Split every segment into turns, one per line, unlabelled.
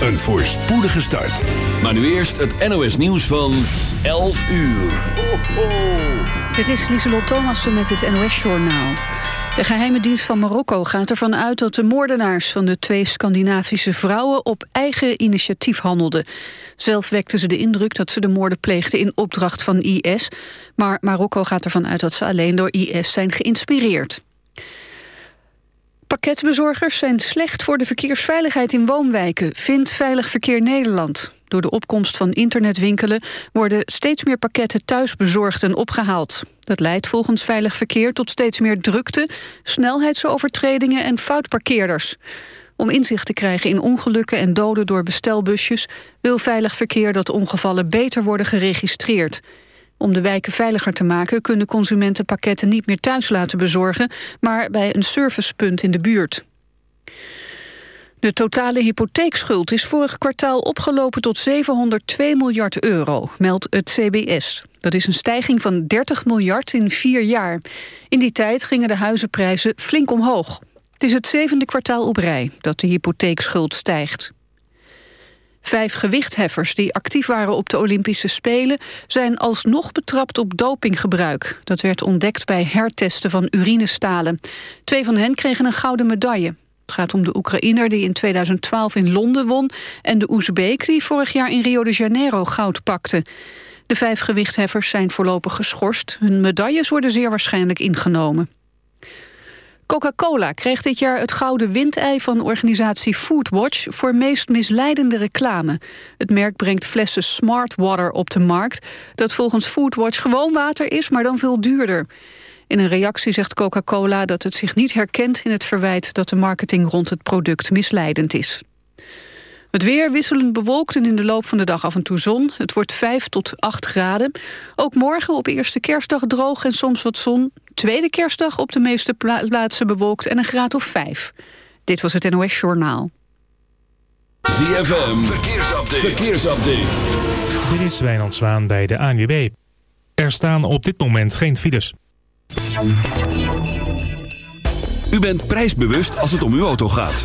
een voorspoedige start.
Maar nu eerst het NOS nieuws van 11 uur. Ho, ho.
Dit is Lieselot Thomassen met het NOS-journaal. De geheime dienst van Marokko gaat ervan uit dat de moordenaars van de twee Scandinavische vrouwen op eigen initiatief handelden. Zelf wekten ze de indruk dat ze de moorden pleegden in opdracht van IS, maar Marokko gaat ervan uit dat ze alleen door IS zijn geïnspireerd. Pakketbezorgers zijn slecht voor de verkeersveiligheid in woonwijken, vindt Veilig Verkeer Nederland. Door de opkomst van internetwinkelen worden steeds meer pakketten thuis bezorgd en opgehaald. Dat leidt volgens Veilig Verkeer tot steeds meer drukte, snelheidsovertredingen en foutparkeerders. Om inzicht te krijgen in ongelukken en doden door bestelbusjes... wil Veilig Verkeer dat ongevallen beter worden geregistreerd. Om de wijken veiliger te maken kunnen consumenten pakketten niet meer thuis laten bezorgen, maar bij een servicepunt in de buurt. De totale hypotheekschuld is vorig kwartaal opgelopen tot 702 miljard euro, meldt het CBS. Dat is een stijging van 30 miljard in vier jaar. In die tijd gingen de huizenprijzen flink omhoog. Het is het zevende kwartaal op rij dat de hypotheekschuld stijgt. Vijf gewichtheffers die actief waren op de Olympische Spelen... zijn alsnog betrapt op dopinggebruik. Dat werd ontdekt bij hertesten van urinestalen. Twee van hen kregen een gouden medaille. Het gaat om de Oekraïner die in 2012 in Londen won... en de Oezbeek die vorig jaar in Rio de Janeiro goud pakte. De vijf gewichtheffers zijn voorlopig geschorst. Hun medailles worden zeer waarschijnlijk ingenomen. Coca-Cola kreeg dit jaar het gouden windei van organisatie Foodwatch voor meest misleidende reclame. Het merk brengt flessen Smart Water op de markt, dat volgens Foodwatch gewoon water is, maar dan veel duurder. In een reactie zegt Coca-Cola dat het zich niet herkent in het verwijt dat de marketing rond het product misleidend is. Het weer wisselend bewolkt en in de loop van de dag af en toe zon. Het wordt 5 tot 8 graden. Ook morgen op eerste kerstdag droog en soms wat zon. Tweede kerstdag op de meeste plaatsen bewolkt en een graad of 5. Dit was het NOS Journaal.
ZFM, verkeersupdate. verkeersupdate.
Dit is Wijnand Zwaan bij de ANWB. Er staan op dit moment geen files.
U bent prijsbewust als het om uw auto gaat.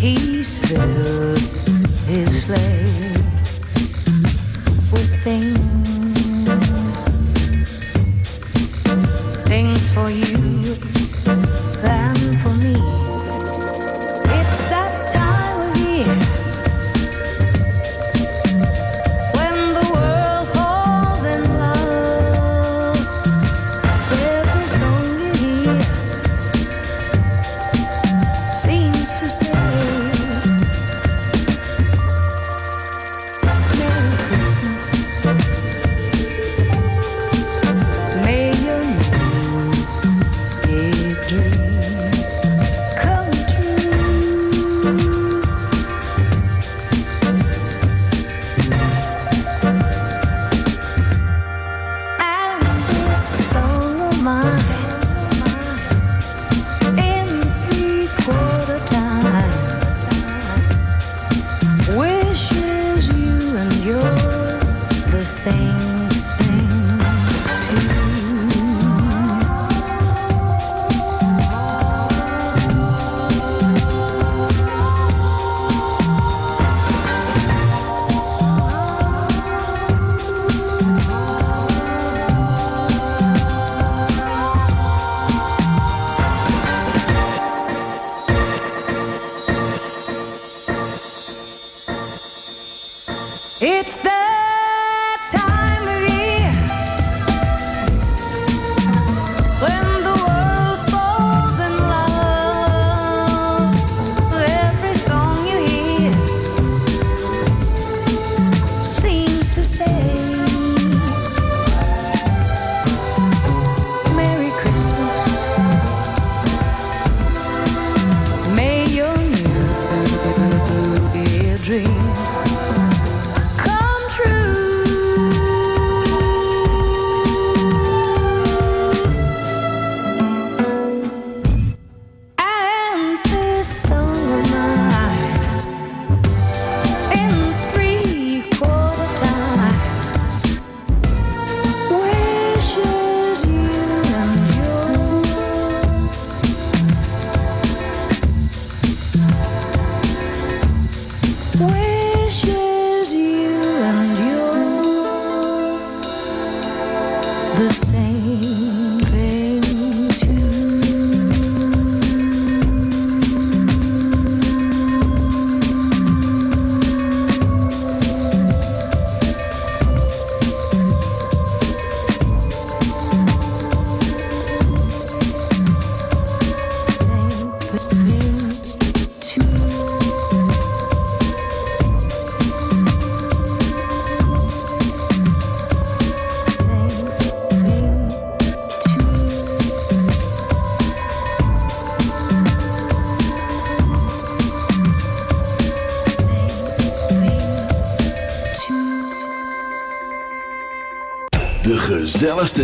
he's filled his sleigh.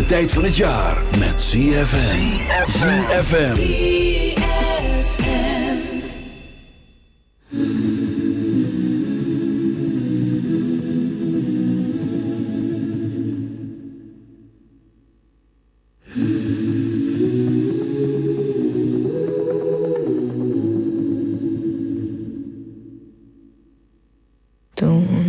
tijd van het jaar met ZFM. ZFM.
Don't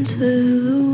into the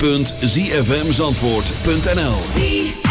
www.zfmzandvoort.nl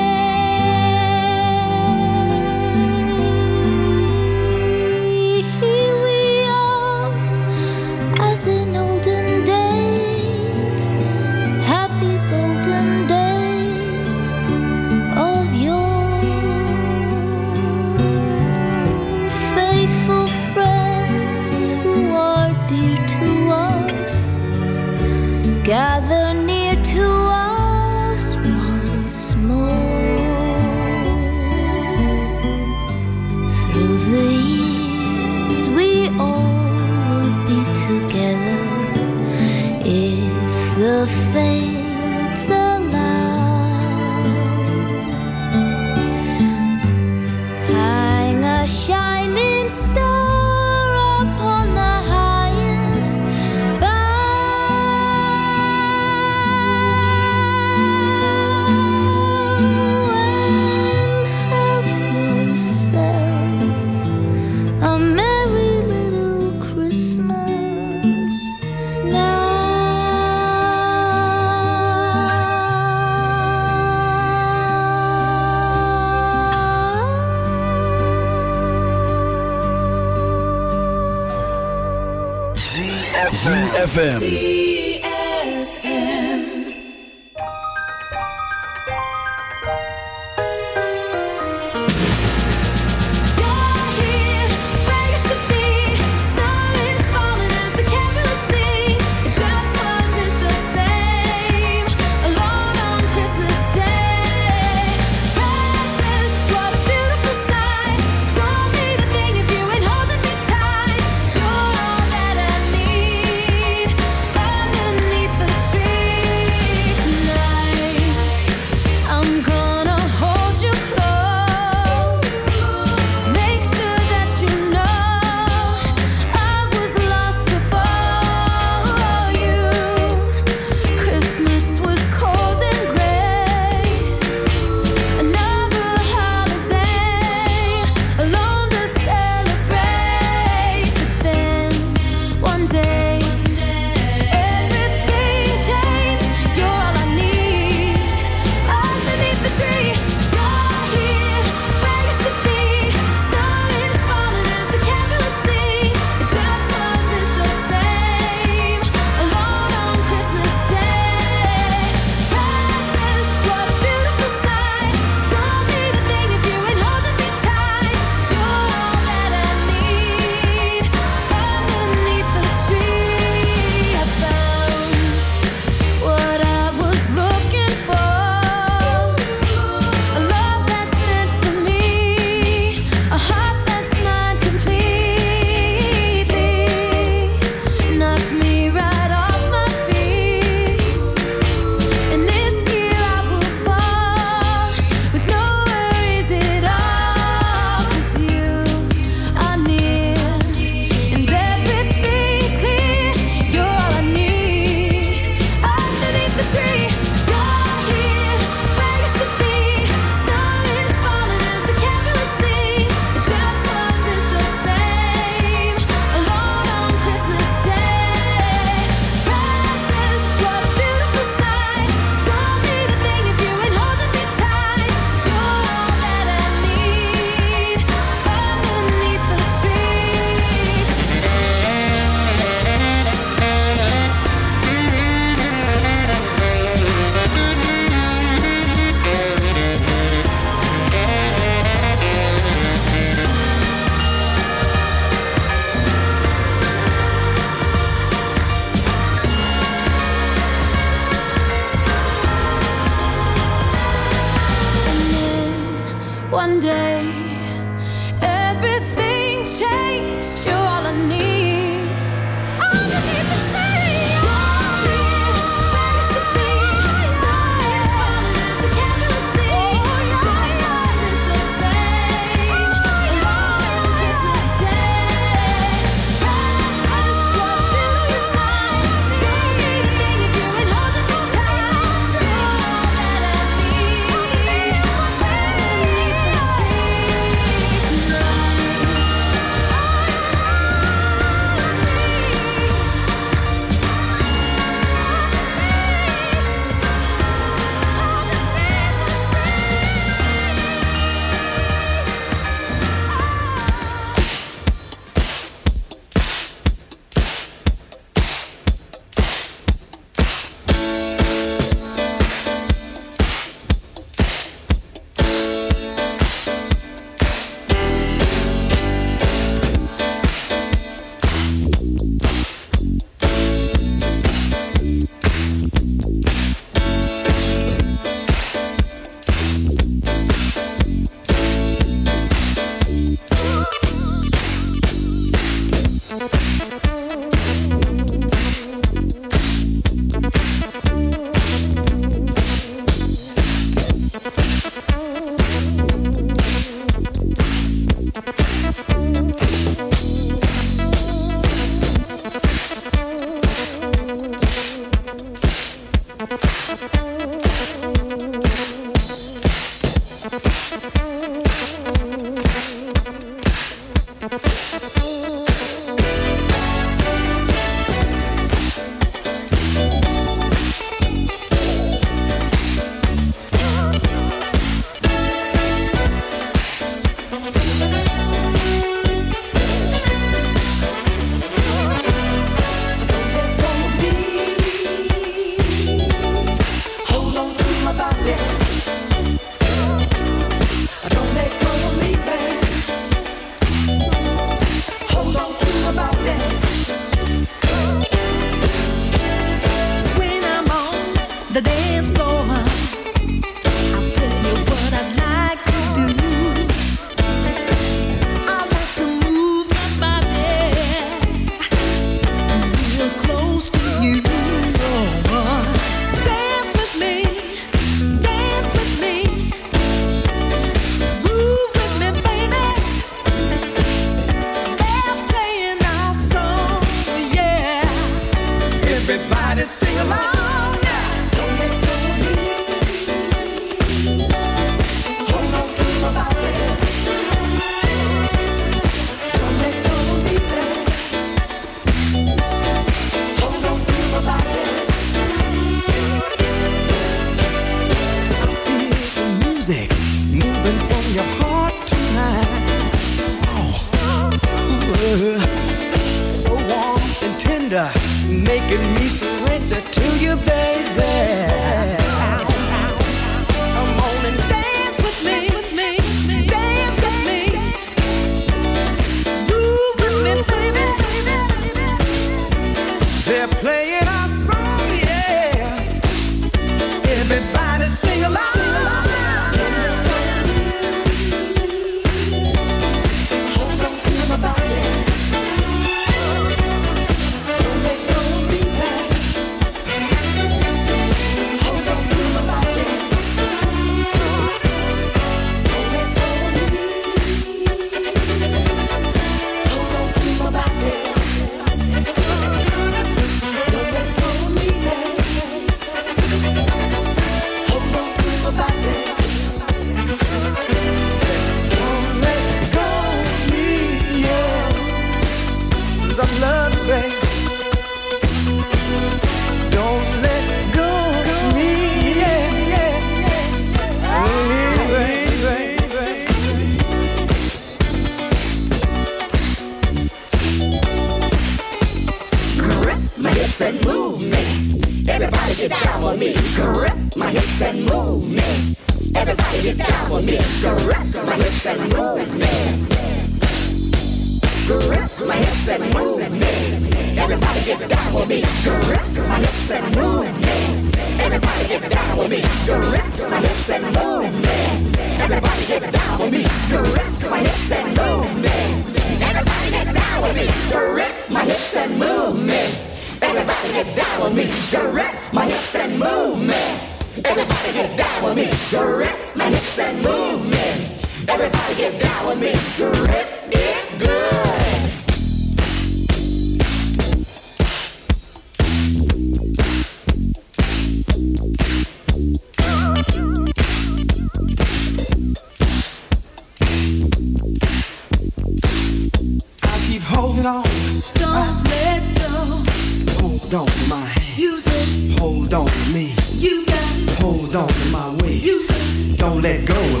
let go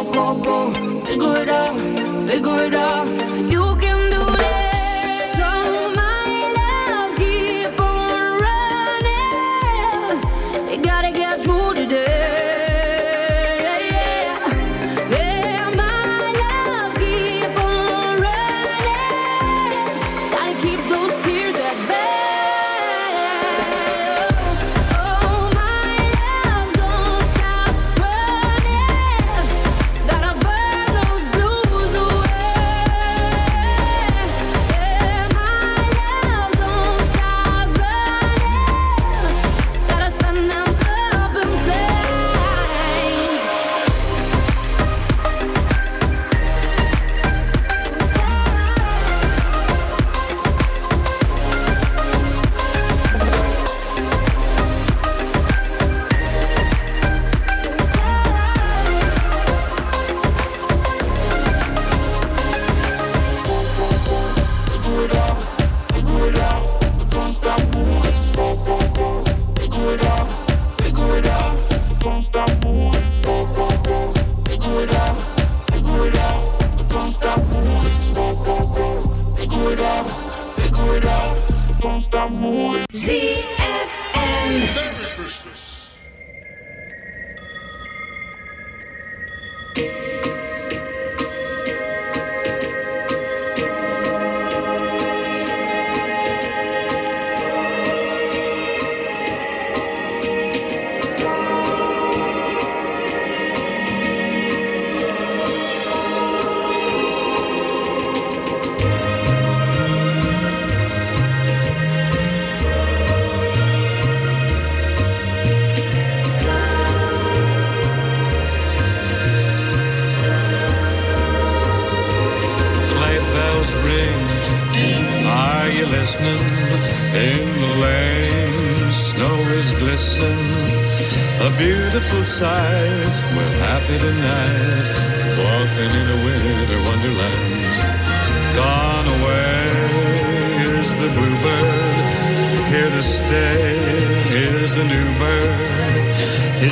Go, go, go, figure it out, figure it out. You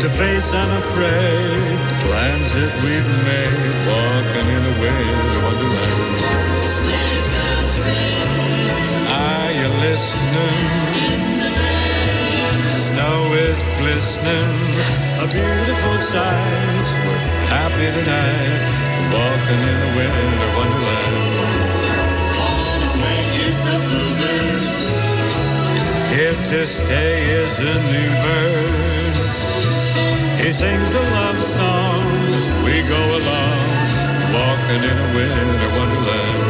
to face unafraid the plans that we've made, walking in a winter wonderland. Are you listening? Snow is glistening, a beautiful sight. We're happy tonight, walking in a winter wonderland. Here to stay is a new bird. He sings a love song as we go along, walking in a winter wonderland.